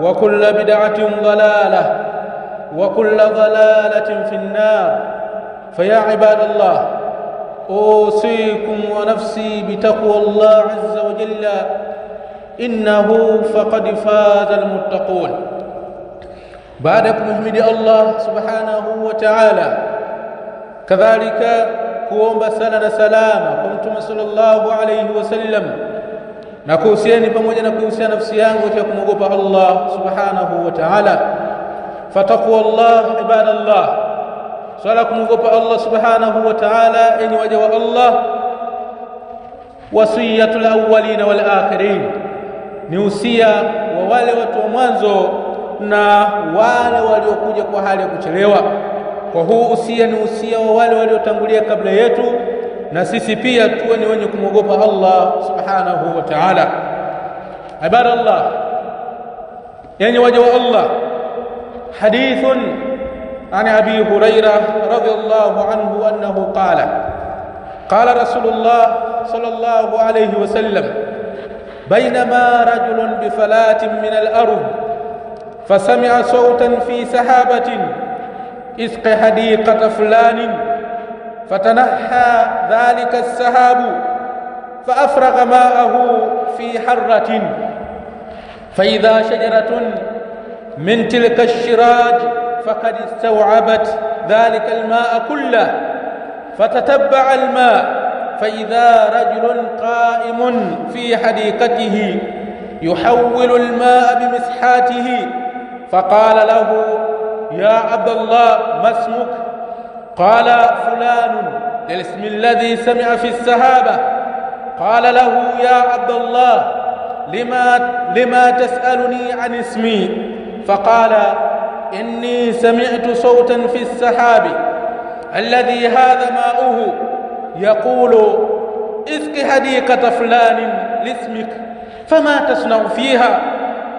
وكل بدعة ضلالة وكل ضلالة في النار. فيا عباد الله أوصيكم ونفسي بتقوى الله عز وجل. إنه فقد فاز المتقون. بعدك احمد الله سبحانه وتعالى. كذلك كوم بسلنا سلامة كنتم صلى الله عليه وسلم. Na kuhusiani pamoja na kuhusiana nafsi yangu katika kumwogopa Allah subhanahu wa ta'ala fataqwa Allah ibadallah swala kumwogopa Allah subhanahu wa ta'ala enyi waja wa Allah wasiyatul awwalin wal akhirin ni usia wa wale watu wa mwanzo na wale waliokuja kwa hali ya kuchelewa kwa huu usia ni usia wa wale waliotangulia kabla yetu na sisi pia tuwe ni wenye kumwogopa Allah subhanahu wa ta'ala. Ibadallah yani waja wa Allah. Hadithun عن ابي هريره رضي الله عنه انه قال قال رسول الله صلى الله عليه وسلم بينما رجل بفلاه من الأرض فسمع صوتا في سحابة اسق حديقة فلان فتنحى ذلك السحاب فأفرغ ماءه في حرة. فإذا شجرة من تلك الشراج فقد استوعبت ذلك الماء كله فتتبع الماء. فإذا رجل قائم في حديقته يحول الماء بمسحاته فقال له يا عبد الله ما اسمك؟ قال فلان للاسم الذي سمع في السحابة قال له يا عبد الله لما لما تسألني عن اسمي؟ فقال إني سمعت صوتا في السحاب. الذي هذا ماؤه؟ يقول اسق حديقة فلان لاسمك فما تصنع فيها؟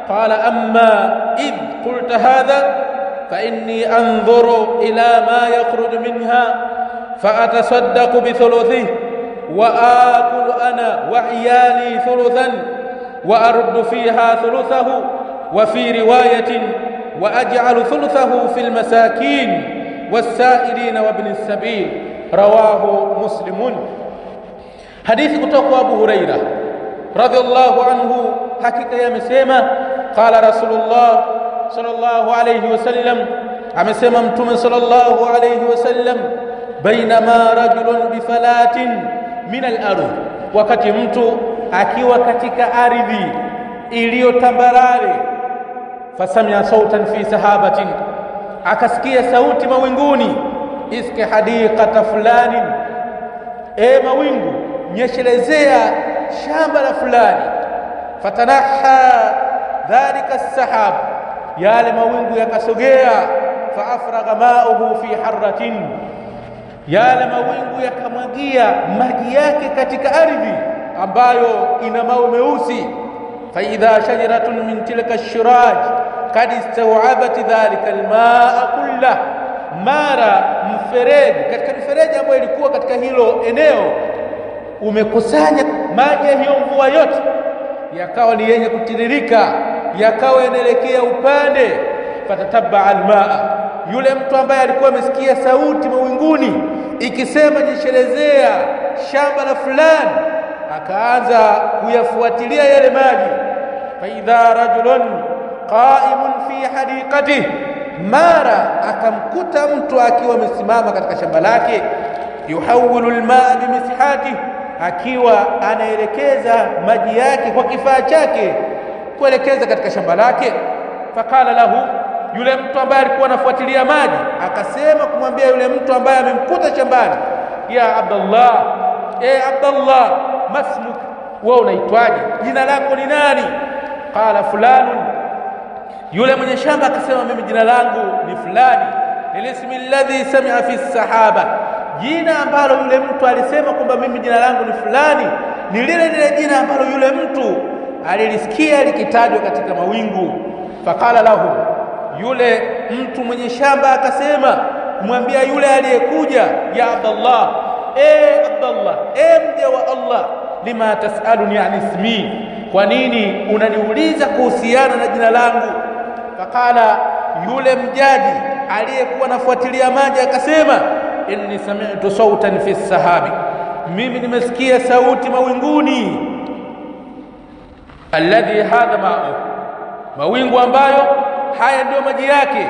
قال أما إذ قلت هذا فإني أنظر إلى ما يخرج منها فأتصدق بثلثه وآكل أنا وعيالي ثلثا وأرد فيها ثلثه وفي رواية وأجعل ثلثه في المساكين والسائلين وابن السبيل. رواه مسلم. حديث kutoka Abu Huraira radhiallahu anhu hakika yamesema qala rasulullah صلى الله عليه وسلم. أما سممتم صلى الله عليه وسلم. بينما رجل بفلات من الأرض. وكتمت أكي وكتك أرضي إليو تبراري فسمع صوتا في سحابة. أكسكي صوت موينغوني إسك حديقة فلان. إيه موينغ نشلزيا شامل فلان. فتنحى ذلك السحاب. Yale mawingu yakasogea faafragha mauhu fi harratin. Yale mawingu yakamwagia maji yake katika ardhi ambayo ina mawe meusi. Faidha shajaratun min tilka shuraj kad istawabat dhalika almaa kullah mara mfereji katika mifereji ambayo ilikuwa katika hilo eneo umekusanya maji ya hiyo mvua yote yakawa ni yenye kutiririka yakawa yanaelekea upande. Fatatabaa almaa yule mtu ambaye alikuwa amesikia sauti mawinguni ikisema jishelezea shamba la fulani akaanza kuyafuatilia yale maji. Faidha rajulun qaimun fi hadiqatih mara akamkuta mtu akiwa amesimama katika shamba lake yuhawilu lmaa bimishati akiwa anaelekeza maji yake kwa kifaa chake kuelekeza katika shamba lake. Fakala lahu yule mtu ambaye alikuwa anafuatilia maji akasema kumwambia yule mtu ambaye amemkuta shambani ya abdallah e abdallah masmuk wewe unaitwaje? Jina lako ni nani? Qala fulanun. Yule mwenye shamba akasema mimi jina langu ni fulani lilismi alladhi sami'a fi sahaba. Jina ambalo yule mtu alisema kwamba mimi jina langu ni fulani ni lile lile jina ambalo yule mtu alilisikia likitajwa katika mawingu. Faqala lahu yule mtu mwenye shamba akasema kumwambia yule aliyekuja ya abdallah e abdallah e mja wa allah lima tasaluni an ismi kwa nini unaniuliza kuhusiana na jina langu? Faqala yule mjaji aliyekuwa nafuatilia maji akasema inni sami'tu sautan fi sahabi mimi nimesikia sauti mawinguni alladhi hadha ma'u mawingu ambayo haya ndiyo maji yake.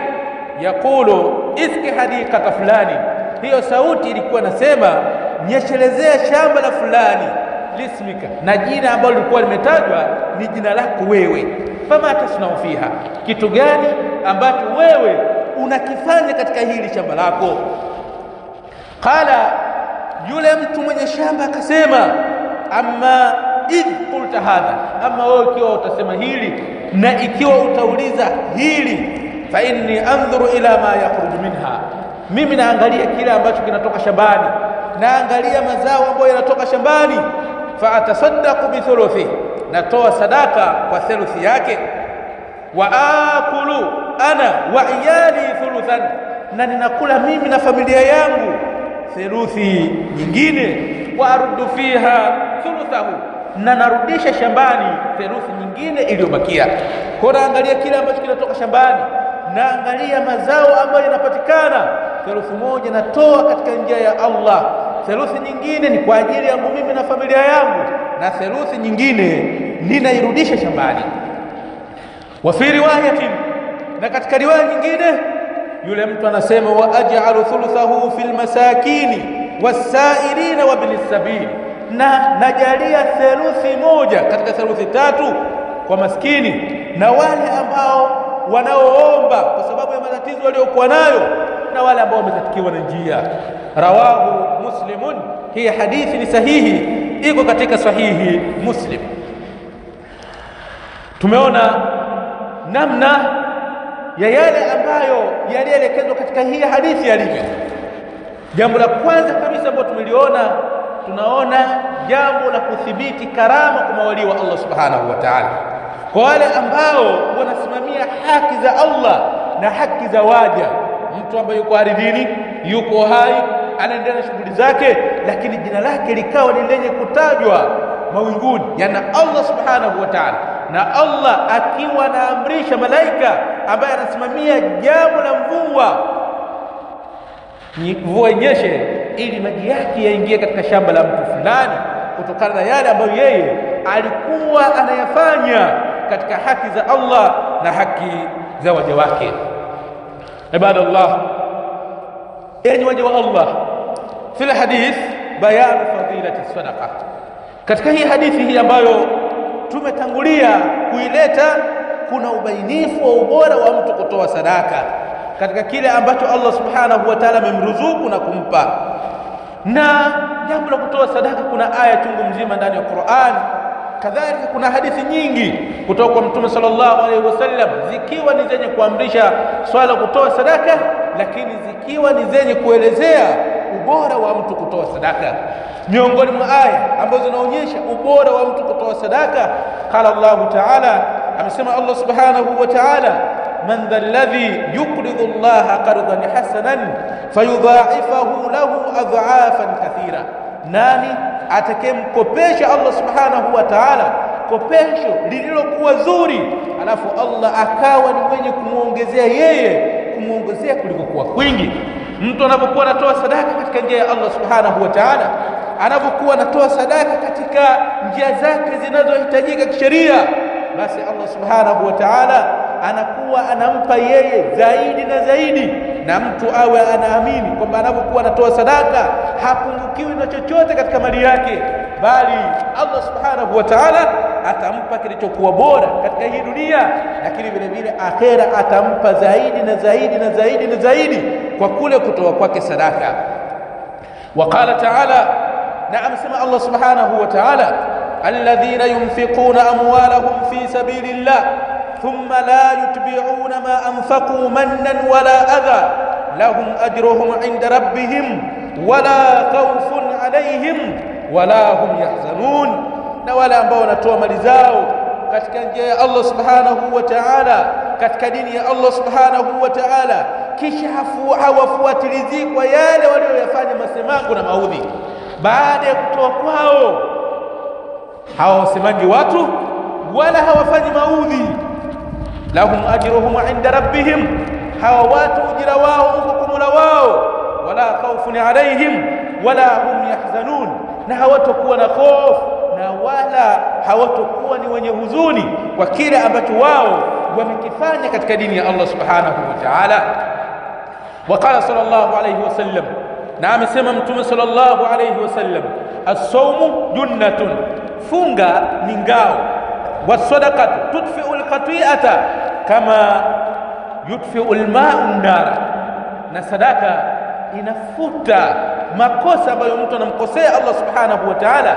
Yaqulu iski hadiqata fulani. Hiyo sauti ilikuwa nasema nyeshelezea shamba la fulani. Lismika. Na jina ambalo lilikuwa limetajwa ni jina lako wewe. Fama tasnau fiha. Kitu gani ambacho wewe unakifanya katika hili shamba lako? Qala yule mtu mwenye shamba akasema amma idh qulta hadha ama wewe ikiwa utasema hili na ikiwa utauliza hili fa inni andhuru ila ma yakhruju minha. Mimi naangalia kile ambacho kinatoka shambani naangalia mazao ambayo yanatoka shambani fa atasaddaqu bi thuluthi natoa sadaka kwa theluthi yake. Wa akulu ana wa iyali thuluthan na ninakula mimi na familia yangu theluthi nyingine. Wa aruddu fiha thuluthahu na narudisha shambani theluthi nyingine iliyobakia. Kwa naangalia kile ambacho kinatoka shambani naangalia mazao ambayo yanapatikana. Theluthi moja natoa katika njia ya Allah. Theluthi nyingine ni kwa ajili yangu mimi na familia yangu na theluthi nyingine ninairudisha shambani. Wa fi riwayatin na katika riwaya nyingine yule mtu anasema wa aj'alu thuluthahu fil masakini wasailina wa sabili na najalia theluthi moja katika theluthi tatu kwa maskini na wale ambao wanaoomba kwa sababu ya matatizo waliokuwa nayo na wale ambao wametatikiwa na njia. Rawahu muslimun. Hii hadithi ni sahihi iko katika sahihi muslim. Tumeona namna ya yale ambayo yalielekezwa katika hii hadithi yalivyo. Jambo la kwanza kabisa ambalo tumeliona tunaona jambo la kudhibiti karama kwa mawalii wa Allah subhanahu wa ta'ala. Kwa wale ambao wanasimamia haki za Allah na haki za waja. Mtu ambaye yuko ardhini yuko hai anaendelea na shughuli zake lakini jina lake likawa ni lenye kutajwa mawinguni yana Allah subhanahu wa ta'ala. Na Allah akiwa anaamrisha malaika ambaye anasimamia jambo la mvua mvua inyeshe ili maji yake yaingie katika shamba la mtu fulani kutokana na yale ambayo yeye alikuwa anayafanya katika haki za Allah na haki za waja wake. Ibadallah enyi waja wa Allah fil hadith bayanu fadilati sadaqa. Katika hii hadithi hii ambayo tumetangulia kuileta kuna ubainifu wa ubora wa mtu kutoa sadaka katika kile ambacho Allah subhanahu wa ta'ala amemruzuku na kumpa na jambo la kutoa sadaka kuna aya chungu mzima ndani ya Qur'an. Kadhalika kuna hadithi nyingi kutoka kwa mtume sallallahu alaihi wasallam zikiwa ni zenye kuamrisha swala kutoa sadaka lakini zikiwa ni zenye kuelezea ubora wa mtu kutoa sadaka. Miongoni mwa aya ambazo zinaonyesha ubora wa mtu kutoa sadaka qala Allahu ta'ala amesema Allah subhanahu wa ta'ala man dha alladhi yuqridu Allah qardan hasanan fayudha'ifahu lahu adha'afan kathira. Nani atakayemkopesha Allah subhanahu wa ta'ala kopesho lililokuwa zuri alafu Allah akawa ni mwenye kumwongezea yeye kumwongezea kulikokuwa kwingi. Mtu anapokuwa anatoa sadaka katika njia ya Allah subhanahu wa ta'ala anapokuwa anatoa sadaka katika njia zake zinazohitajika kisheria basi Allah subhanahu wa ta'ala anakuwa anampa yeye zaidi na zaidi, na mtu awe anaamini kwamba anapokuwa anatoa sadaka hapungukiwi na chochote katika mali yake, bali Allah subhanahu wa ta'ala atampa kilichokuwa bora katika hii dunia, lakini vile vile akhera atampa zaidi na zaidi na zaidi na zaidi kwa kule kutoa kwake sadaka. Waqala ta'ala, na amesema Allah subhanahu wa ta'ala, alladhina yunfiquna amwalahum fi sabilillah ثم لا يتبعون ما أنفقوا منا ولا أذى. لهم أجرهم عند ربهم ولا خوف عليهم ولا هم يحزنون. نوالا أنبونا توم لزاو. كتك يا الله سبحانه وتعالى. كتك يا الله سبحانه وتعالى. كشفوا عوفوا تلزيك ويالي وليو يفاني مسلمانكنا مأوذي. بعد يكتوكواهو هاو سمانجي واتو. ولا هوا فاني مأوذي. لهم أجرهم عند ربهم. حوات أجر واو أفكم لواو. ولا خوف عليهم ولا هم يحزنون. نهوتكو نخوف ولا حوتكو ونهزون وكير أبت واو. ومكفان كتك دين الله سبحانه وتعالى. وقال صلى الله عليه وسلم نعم سممتم صلى الله عليه وسلم الصوم جنة. فونغا من قاو wasadaqatu tudfi'u lkatiata kama yudfi'u lmau an-nar. Na sadaka inafuta makosa ambayo mtu anamkosea Allah subhanahu wa ta'ala.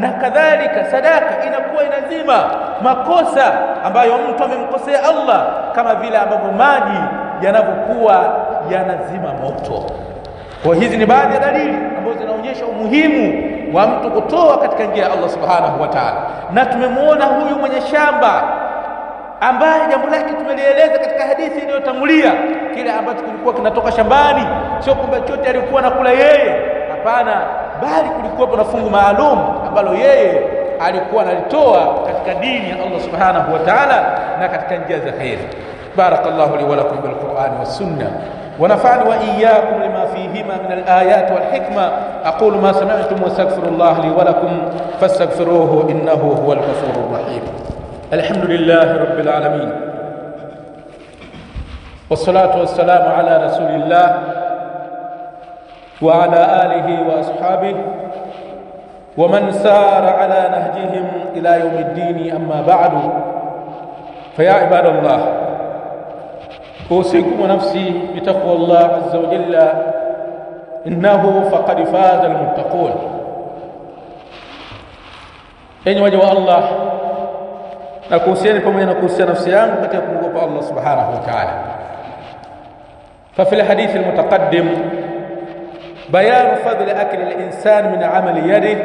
Na kadhalika sadaka inakuwa inazima makosa ambayo mtu amemkosea Allah kama vile ambavyo maji yanavyokuwa yanazima moto. Kwa hizi ni baadhi ya dalili ambazo zinaonyesha umuhimu wa mtu kutoa katika njia ya Allah subhanahu wa ta'ala na tumemwona huyu mwenye shamba ambaye jambo lake tumelieleza katika hadithi iliyotangulia kile ambacho kilikuwa kinatoka shambani sio kwamba chote alikuwa nakula yeye hapana bali kulikuwa na fungu maalum ambalo yeye alikuwa analitoa katika dini ya Allah subhanahu wa ta'ala na katika njia za li wa lakum bil qur'ani was sunnah ونفعني وإياكم لما فيهما من الآيات والحكمة. أقول ما سمعتم واستغفر الله لي ولكم فاستغفروه إنه هو الغفور الرحيم. الحمد لله رب العالمين. والصلاة والسلام على رسول الله وعلى آله وأصحابه ومن سار على نهجهم إلى يوم الدين. أما بعد فيا عباد الله أوصيكم نفسي بتقوى الله عز وجل. إنه فقد فاز المتقون. إن وجه الله. نكون سينكم من نكون سين نفسي الله سبحانه وتعالى ففي الحديث المتقدم بيان فضل أكل الإنسان من عمل يده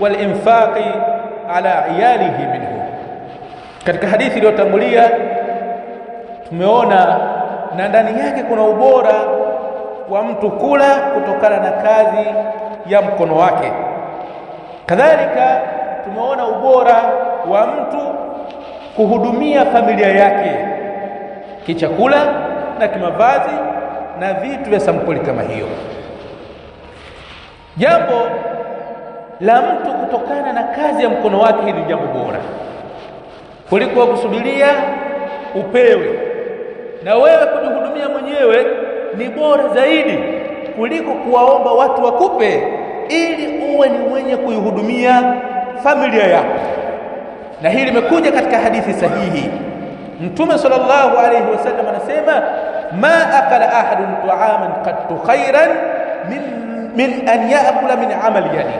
والإنفاق على عياله منه كان حديث اليوتا مليئة tumeona na ndani yake kuna ubora wa mtu kula kutokana na kazi ya mkono wake. Kadhalika tumeona ubora wa mtu kuhudumia familia yake kichakula na kimavazi na vitu vya sampuli kama hiyo. Jambo la mtu kutokana na kazi ya mkono wake hili jambo bora kuliko kusubiria upewe na wewe kujihudumia mwenyewe ni bora zaidi kuliko kuwaomba watu wakupe ili uwe ni mwenye kuihudumia familia yako. Na hili limekuja katika hadithi sahihi. Mtume sallallahu alayhi wasallam anasema ma akala ahadun tuaman qattu khairan min, min an yakula min amali yadi,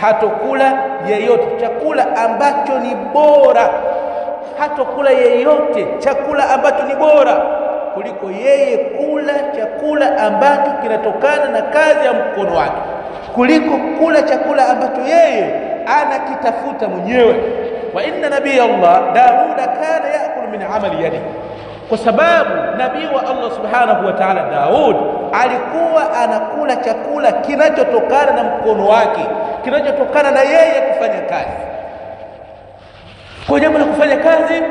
hatokula yeyote chakula ambacho ni bora, hatokula yeyote chakula ambacho ni bora kuliko yeye kula chakula ambacho kinatokana na kazi ya mkono wake, kuliko kula chakula ambacho yeye anakitafuta mwenyewe. Wa inna nabiya Allah Dauda kana yakulu min amali yadi, kwa sababu nabii wa Allah subhanahu wa ta'ala Daud alikuwa anakula chakula kinachotokana na mkono wake, kinachotokana na yeye kufanya kazi. Kwa jambo la kufanya kazi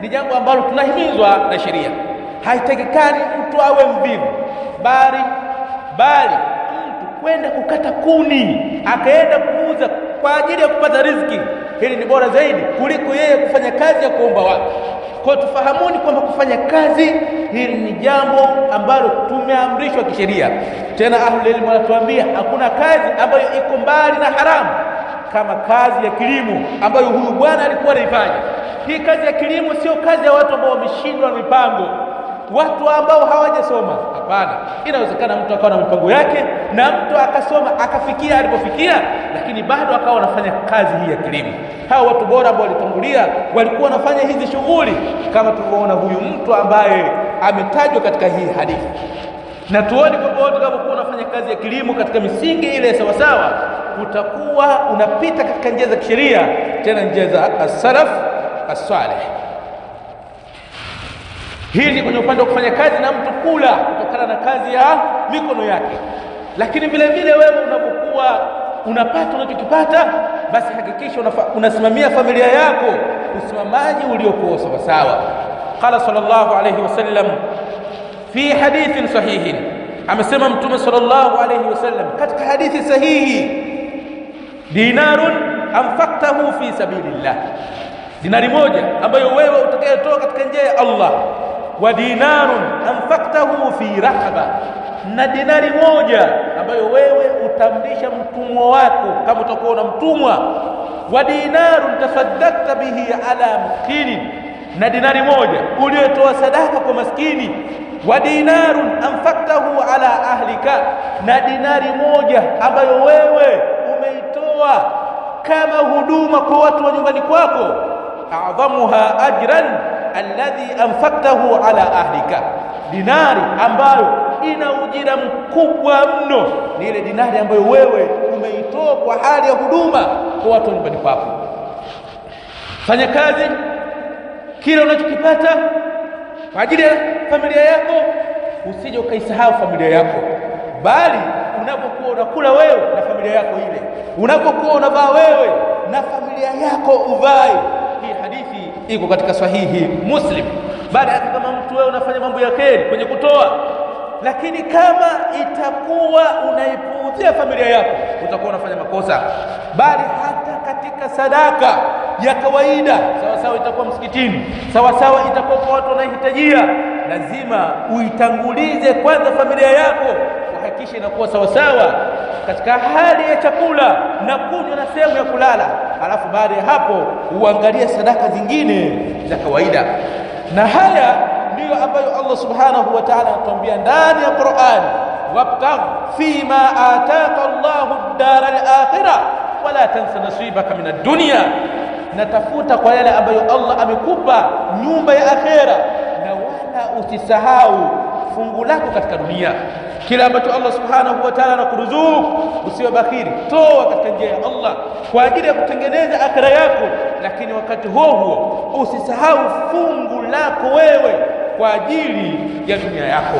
ni jambo ambalo tunahimizwa na sheria haitakikani mtu awe mvivu, bali bali mtu kwenda kukata kuni akaenda kuuza kwa ajili ya kupata riziki, hili ni bora zaidi kuliko yeye kufanya kazi ya kuomba watu. Kwa tufahamuni kwamba kufanya kazi hili ni jambo ambalo tumeamrishwa kisheria. Tena ahlul ilmu wanatuambia hakuna kazi ambayo iko mbali na haramu kama kazi ya kilimo ambayo huyu bwana alikuwa anaifanya. Hii kazi ya kilimo sio kazi ya watu ambao wameshindwa na mipango watu ambao hawajasoma. Hapana, inawezekana mtu akawa na mipango yake na mtu akasoma akafikia alipofikia, lakini bado akawa anafanya kazi hii ya kilimo. Hao watu bora ambao walitangulia walikuwa wanafanya hizi shughuli, kama tulivyoona huyu mtu ambaye ametajwa katika hii hadithi, na tuone kwamba watu wanapokuwa wanafanya kazi ya kilimo katika misingi ile sawasawa, utakuwa unapita katika njia za kisheria, tena njia za as-salaf as-salih. Hii ni kwenye upande wa kufanya kazi na mtu kula kutokana na kazi ya mikono yake, lakini vile vile wewe unapokuwa unapata unachokipata, basi hakikisha unasimamia familia yako usimamaji uliokuwa sawasawa. Qala sallallahu alayhi wasallam fi hadithin sahihin, amesema Mtume sallallahu alayhi wasallam katika hadithi sahihi, dinarun anfaqtahu fi sabilillah, dinari moja ambayo wewe utakayetoa katika njia ya Allah wa dinarun anfaqtahu fi raqaba, na dinari moja ambayo wewe utamlisha mtumwa wako kama utakuwa na mtumwa. Wa dinarun tasaddaqta bihi ala miskini, na dinari moja uliotoa sadaka kwa maskini. Wa dinarun anfaqtahu ala ahlika, na dinari moja ambayo wewe umeitoa kama huduma kwa watu wa nyumbani kwako. a'dhamuha ajran alladhi anfaktahu ala ahlika, dinari ambayo ina ujira mkubwa mno ni ile dinari ambayo wewe umeitoa kwa hali ya huduma kwa watu wa nyumbani kwako. Fanya kazi, kile unachokipata kwa ajili ya familia yako, usije ukaisahau familia yako, bali unapokuwa unakula wewe na familia yako ile, unapokuwa unavaa wewe na familia yako uvae. Hii hadithi iko katika sahihi Muslim. Baada ya kama mtu wewe unafanya mambo ya kheri kwenye kutoa, lakini kama itakuwa unaipuuzia familia yako, utakuwa unafanya makosa. Bali hata katika sadaka ya kawaida, sawasawa sawa itakuwa msikitini, sawasawa sawa itakuwa kwa watu wanahitajia, lazima uitangulize kwanza familia yako, kuhakikisha inakuwa sawa sawa katika hali ya chakula na kunywa na sehemu ya kulala, alafu baada ya hapo uangalie sadaka zingine za kawaida. Na haya ndiyo ambayo Allah subhanahu wa ta'ala anatuambia ndani ya Qur'an, wabtagh fima ataka Allahu ad-dara al-akhirah wala tansa nasibaka min ad-dunya, natafuta kwa yale ambayo Allah amekupa nyumba ya akhera, na wala usisahau fungu lako katika dunia. Kila ambacho Allah subhanahu wa ta'ala anakuruzuku, usiwe bakhiri, toa katika njia ya Allah kwa ajili ya kutengeneza akhira yako, lakini wakati huo huo usisahau fungu lako wewe kwa ajili ya dunia yako.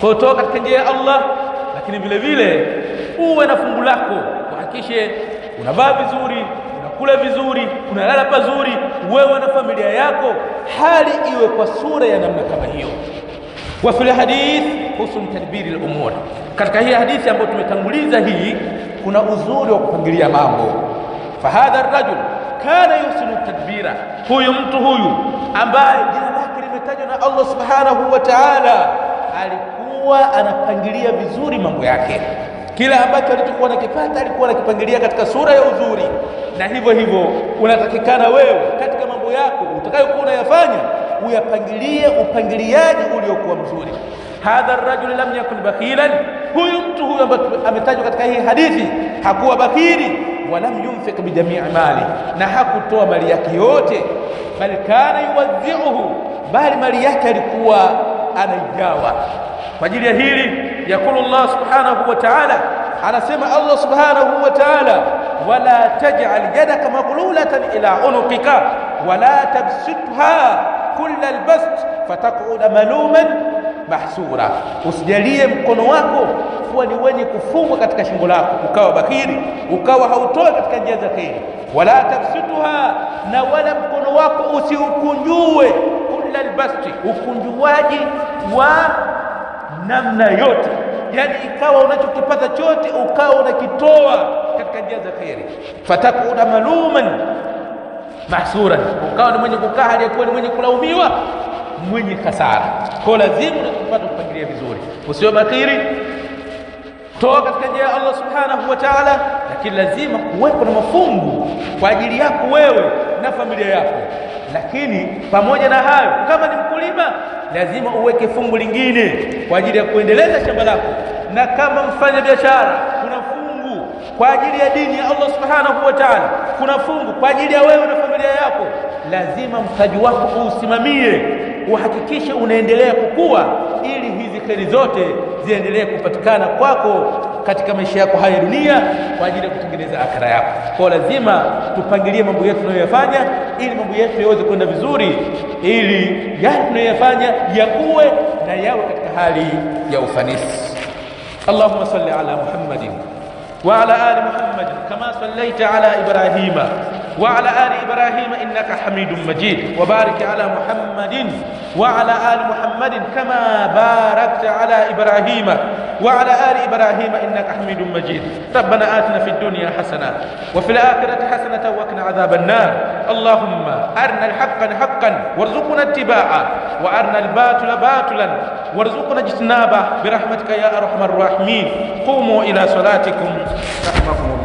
Kwa toa katika njia ya Allah, lakini vile vile uwe na fungu lako, uhakikishe unavaa vizuri, unakula vizuri, unalala pazuri, wewe na familia yako, hali iwe kwa sura ya namna kama hiyo wa fil hadith husn tadbiri al-umur, katika hii hadithi ambayo tumetanguliza hii kuna uzuri wa kupangilia mambo. fa hadha rajul kana yusinu tadbira, huyu mtu huyu ambaye jina lake limetajwa na Allah subhanahu wa ta'ala, alikuwa anapangilia vizuri mambo yake. Kila ambacho alichokuwa nakipata alikuwa anakipangilia katika sura ya uzuri, na hivyo hivyo unatakikana wewe katika mambo yako utakayokuwa unayafanya uyapangilie upangiliaji uliokuwa mzuri hadha rajul lam yakun bakhilan huyu mtu ambaye ametajwa katika hii hadithi hakuwa bakhili walam yunfiq bijamii mali na hakutoa mali yake yote bal kana yuwadhi'uhu bali mali yake alikuwa anaigawa kwa ajili ya hili yakulu Allah subhanahu wa ta'ala anasema Allah subhanahu wa ta'ala wala taj'al yadaka maghlulatan ila unuqika wala tabsutha kulla albast fataq'ud maluman mahsura usijalie mkono wako kuwa ni wenye kufungwa katika shingo lako ukawa bakiri ukawa hautoi katika njia za kheri wala tabsutuha na wala mkono wako usiukunjue kulla albasti ukunjuaji wa namna yote yani ikawa unachokipata chote ukawa unakitoa katika njia za kheri fatakuda maluman mahsuran. Ukawa ni mwenye kukaa hali ni mwenye kulaumiwa mwenye hasara. Kwa lazima unachopata kupangilia vizuri. Usiwe bakiri toa katika njia ya Allah subhanahu wa ta'ala lakini lazima kuwepo na mafungu kwa ajili yako wewe na familia yako. Lakini pamoja na hayo kama ni mkulima lazima uweke fungu lingine kwa ajili ya kuendeleza shamba lako. Na kama mfanya biashara kuna fungu kwa ajili ya dini ya Allah subhanahu wa ta'ala. Kuna fungu kwa ajili ya wewe familia yako lazima mtaji wako uusimamie uhakikishe unaendelea kukua ili hizi kheri zote ziendelee kupatikana kwako katika maisha yako haya dunia kwa ajili ya kutengeneza akhira yako. Kwa lazima tupangilie mambo yetu tunayoyafanya ili mambo yetu yaweze kwenda vizuri, ili yale tunayoyafanya yakuwe na yawe katika hali ya ufanisi. Allahumma salli ala Muhammadin wa ala ali Muhammad kama sallaita ala Ibrahima وعلى آل إبراهيم إنك حميد مجيد. وبارك على محمد وعلى آل محمد كما باركت على إبراهيم. وعلى آل إبراهيم إنك حميد مجيد. ربنا آتنا في الدنيا حسنة وفي الآخرة حسنة وقنا عذاب النار. اللهم أرنا الحق حقا وارزقنا اتباعه. وأرنا الباطل باطلا وارزقنا اجتنابه. برحمتك يا أرحم الراحمين. قوموا إلى صلاتكم. رحمكم الله.